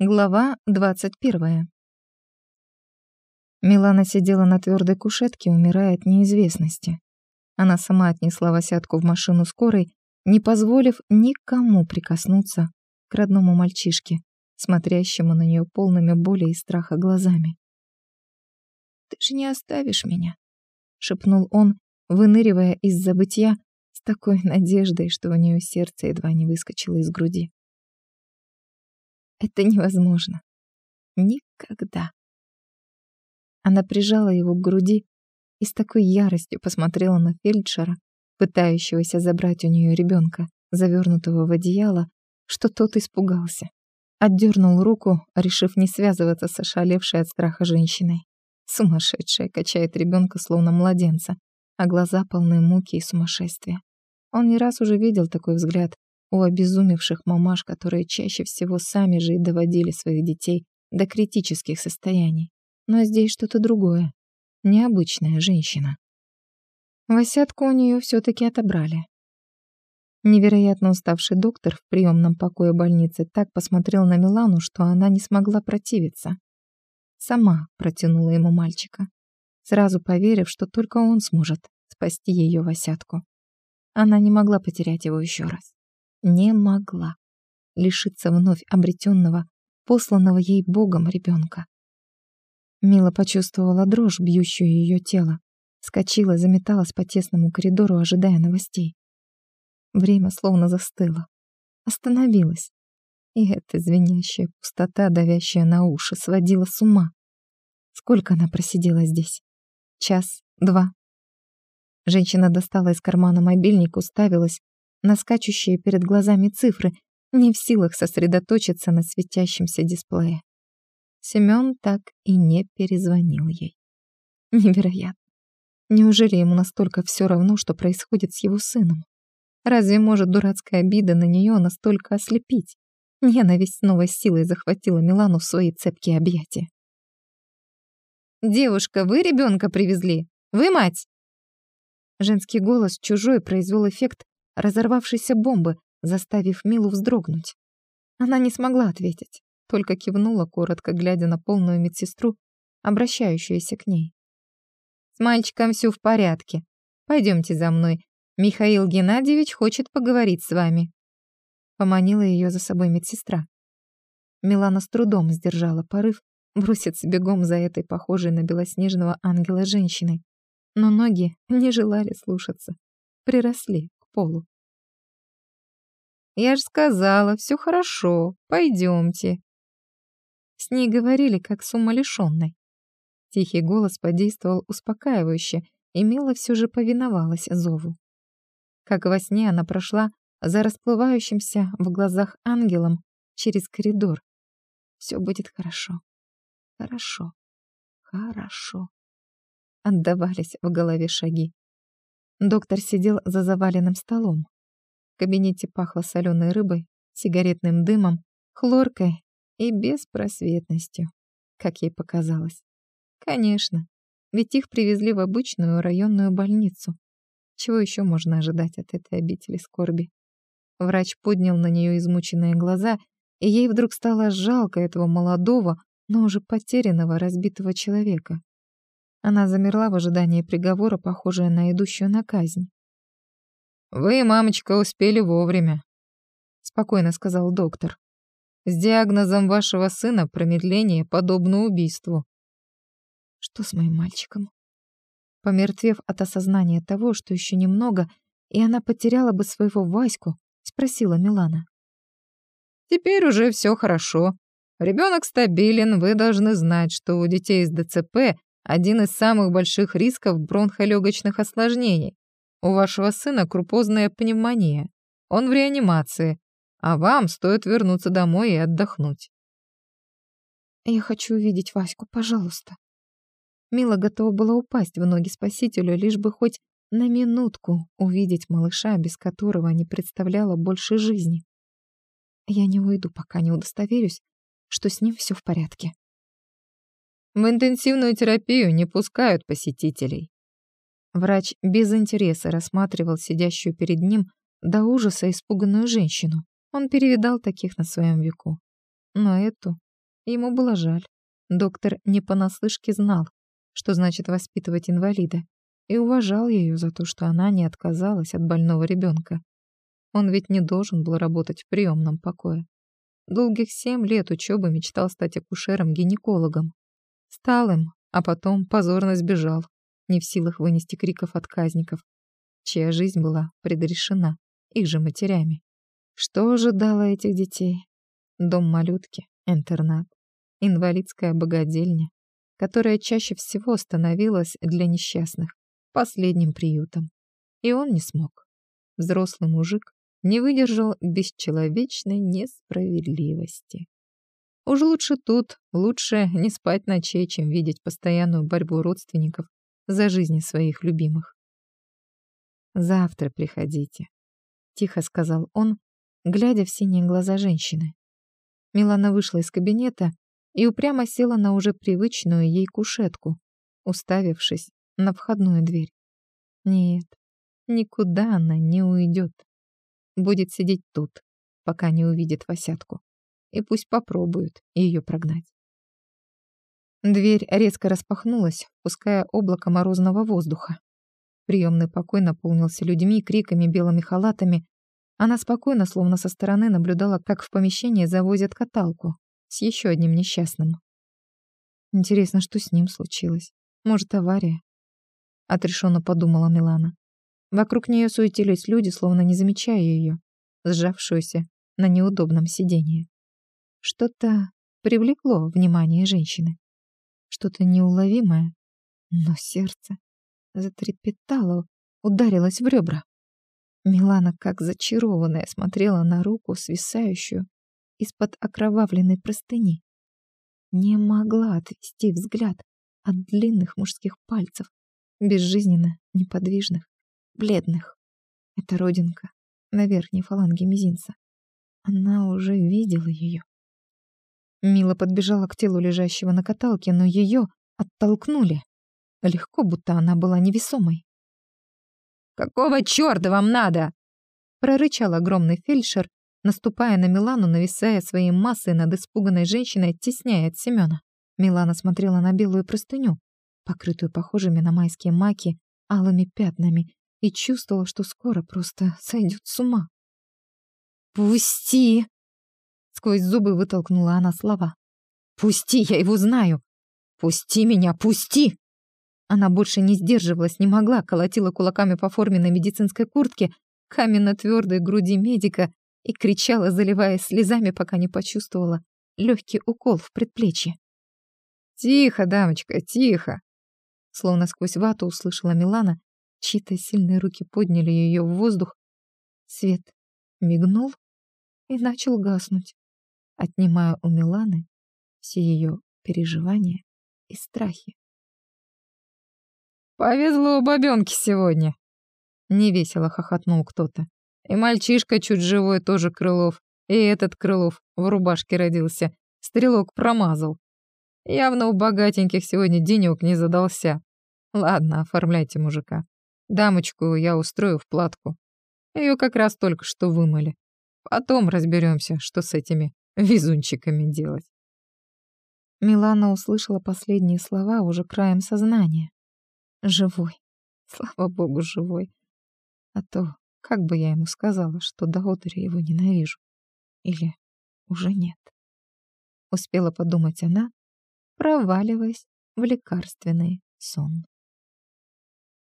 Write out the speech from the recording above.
Глава 21. Милана сидела на твердой кушетке, умирая от неизвестности. Она сама отнесла Васятку в машину скорой, не позволив никому прикоснуться к родному мальчишке, смотрящему на нее полными боли и страха глазами. «Ты же не оставишь меня», — шепнул он, выныривая из забытья с такой надеждой, что у нее сердце едва не выскочило из груди. Это невозможно. Никогда. Она прижала его к груди и с такой яростью посмотрела на фельдшера, пытающегося забрать у нее ребенка, завернутого в одеяло, что тот испугался. Отдернул руку, решив не связываться с ошалевшей от страха женщиной. Сумасшедшая качает ребенка словно младенца, а глаза полны муки и сумасшествия. Он не раз уже видел такой взгляд, у обезумевших мамаш, которые чаще всего сами же и доводили своих детей до критических состояний. Но здесь что-то другое. Необычная женщина. Восятку у нее все-таки отобрали. Невероятно уставший доктор в приемном покое больницы так посмотрел на Милану, что она не смогла противиться. Сама протянула ему мальчика, сразу поверив, что только он сможет спасти ее Васятку. Она не могла потерять его еще раз не могла лишиться вновь обретенного, посланного ей Богом ребенка. Мила почувствовала дрожь, бьющую ее тело, скочила, заметалась по тесному коридору, ожидая новостей. Время словно застыло, остановилось, и эта звенящая пустота, давящая на уши, сводила с ума. Сколько она просидела здесь? Час? Два? Женщина достала из кармана мобильник, уставилась на скачущие перед глазами цифры, не в силах сосредоточиться на светящемся дисплее. Семён так и не перезвонил ей. Невероятно. Неужели ему настолько все равно, что происходит с его сыном? Разве может дурацкая обида на нее настолько ослепить? Ненависть новой силой захватила Милану в свои цепкие объятия. «Девушка, вы ребенка привезли? Вы мать?» Женский голос чужой произвел эффект разорвавшейся бомбы, заставив Милу вздрогнуть. Она не смогла ответить, только кивнула, коротко глядя на полную медсестру, обращающуюся к ней. «С мальчиком все в порядке. Пойдемте за мной. Михаил Геннадьевич хочет поговорить с вами». Поманила ее за собой медсестра. Милана с трудом сдержала порыв броситься бегом за этой похожей на белоснежного ангела женщиной. Но ноги не желали слушаться. Приросли полу. «Я ж сказала, все хорошо, пойдемте». С ней говорили, как с умалишенной. Тихий голос подействовал успокаивающе, и Мила все же повиновалась зову. Как во сне она прошла за расплывающимся в глазах ангелом через коридор. Все будет хорошо. Хорошо. Хорошо. Отдавались в голове шаги. Доктор сидел за заваленным столом. В кабинете пахло соленой рыбой, сигаретным дымом, хлоркой и беспросветностью, как ей показалось. Конечно, ведь их привезли в обычную районную больницу. Чего еще можно ожидать от этой обители скорби? Врач поднял на нее измученные глаза, и ей вдруг стало жалко этого молодого, но уже потерянного, разбитого человека. Она замерла в ожидании приговора, похожая на идущую на казнь. «Вы, мамочка, успели вовремя», — спокойно сказал доктор. «С диагнозом вашего сына промедление подобно убийству». «Что с моим мальчиком?» Помертвев от осознания того, что еще немного, и она потеряла бы своего Ваську, спросила Милана. «Теперь уже все хорошо. Ребенок стабилен, вы должны знать, что у детей с ДЦП один из самых больших рисков бронхолегочных осложнений. У вашего сына крупозная пневмония. Он в реанимации, а вам стоит вернуться домой и отдохнуть. Я хочу увидеть Ваську, пожалуйста. Мила готова была упасть в ноги спасителю, лишь бы хоть на минутку увидеть малыша, без которого не представляла больше жизни. Я не уйду, пока не удостоверюсь, что с ним все в порядке. В интенсивную терапию не пускают посетителей. Врач без интереса рассматривал сидящую перед ним до ужаса испуганную женщину. Он перевидал таких на своем веку. Но эту Ему было жаль. Доктор не понаслышке знал, что значит воспитывать инвалида, и уважал ее за то, что она не отказалась от больного ребенка. Он ведь не должен был работать в приемном покое. Долгих семь лет учебы мечтал стать акушером-гинекологом. Стал им, а потом позорно сбежал, не в силах вынести криков отказников, чья жизнь была предрешена их же матерями. Что ожидало этих детей? Дом малютки, интернат, инвалидская богадельня, которая чаще всего становилась для несчастных последним приютом. И он не смог. Взрослый мужик не выдержал бесчеловечной несправедливости. Уж лучше тут, лучше не спать ночей, чем видеть постоянную борьбу родственников за жизни своих любимых. «Завтра приходите», — тихо сказал он, глядя в синие глаза женщины. Милана вышла из кабинета и упрямо села на уже привычную ей кушетку, уставившись на входную дверь. Нет, никуда она не уйдет. Будет сидеть тут, пока не увидит Васятку. И пусть попробуют ее прогнать. Дверь резко распахнулась, пуская облако морозного воздуха. Приемный покой наполнился людьми, криками, белыми халатами. Она спокойно, словно со стороны, наблюдала, как в помещение завозят каталку с еще одним несчастным. Интересно, что с ним случилось? Может, авария? Отрешенно подумала Милана. Вокруг нее суетились люди, словно не замечая ее, сжавшуюся на неудобном сиденье. Что-то привлекло внимание женщины. Что-то неуловимое, но сердце затрепетало, ударилось в ребра. Милана, как зачарованная, смотрела на руку, свисающую из-под окровавленной простыни. Не могла отвести взгляд от длинных мужских пальцев, безжизненно неподвижных, бледных. Это родинка на верхней фаланге мизинца. Она уже видела ее. Мила подбежала к телу лежащего на каталке, но ее оттолкнули. Легко, будто она была невесомой. «Какого чёрта вам надо?» прорычал огромный фельдшер, наступая на Милану, нависая своей массой над испуганной женщиной, оттесняя от Семёна. Милана смотрела на белую простыню, покрытую похожими на майские маки алыми пятнами, и чувствовала, что скоро просто сойдет с ума. «Пусти!» Сквозь зубы вытолкнула она слова. «Пусти, я его знаю! Пусти меня, пусти!» Она больше не сдерживалась, не могла, колотила кулаками по форменной медицинской куртке, каменно-твердой груди медика и кричала, заливаясь слезами, пока не почувствовала легкий укол в предплечье. «Тихо, дамочка, тихо!» Словно сквозь вату услышала Милана, чьи-то сильные руки подняли ее в воздух. Свет мигнул и начал гаснуть, отнимая у Миланы все ее переживания и страхи. «Повезло бабёнке сегодня!» Невесело хохотнул кто-то. «И мальчишка чуть живой тоже Крылов. И этот Крылов в рубашке родился. Стрелок промазал. Явно у богатеньких сегодня денёк не задался. Ладно, оформляйте мужика. Дамочку я устрою в платку. Ее как раз только что вымыли. Потом разберемся, что с этими везунчиками делать. Милана услышала последние слова уже краем сознания. Живой. Слава богу, живой. А то, как бы я ему сказала, что до одури его ненавижу. Или уже нет. Успела подумать она, проваливаясь в лекарственный сон.